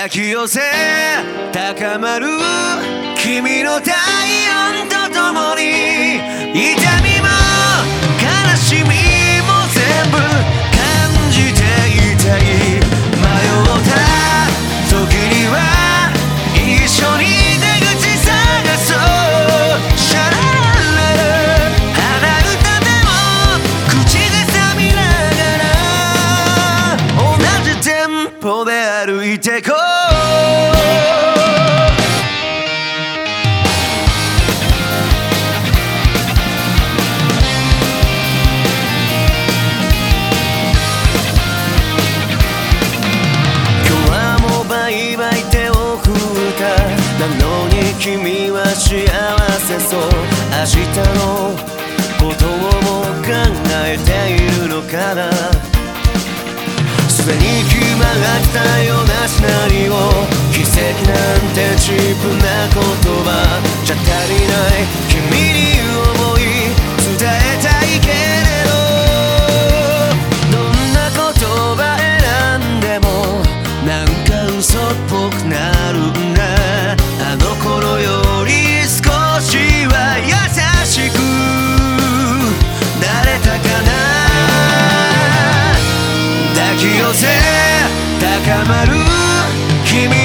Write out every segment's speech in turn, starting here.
抱き寄せ高まる君の体温とともにいた君は幸せそう。明日のことをも考えているのかな。すでに決まったようなシナリオしくなれたかな？抱き寄せ高まる君。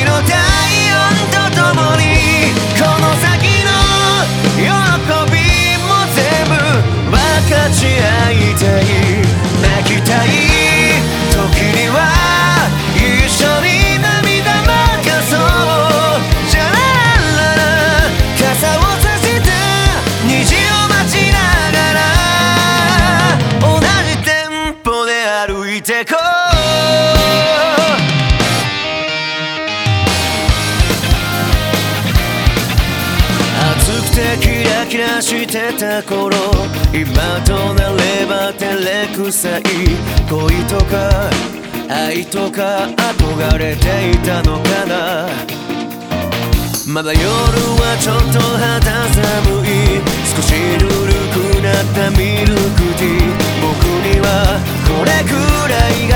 てこう。熱くてキラキラしてた頃今となれば照れくさい恋とか愛とか憧れていたのかな。まだ夜はちょっと肌寒い。少しぬるくなったミルクティー。僕にはこれくらい。が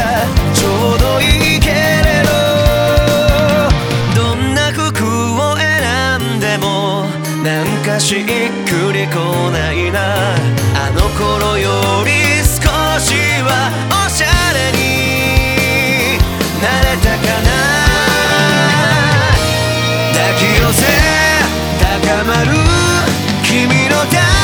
ちょうどいいけれどどんな服を選んでもなんかしっくりこないな。あの頃より少しはおしゃれになれたかな。抱き寄せ高まる君のため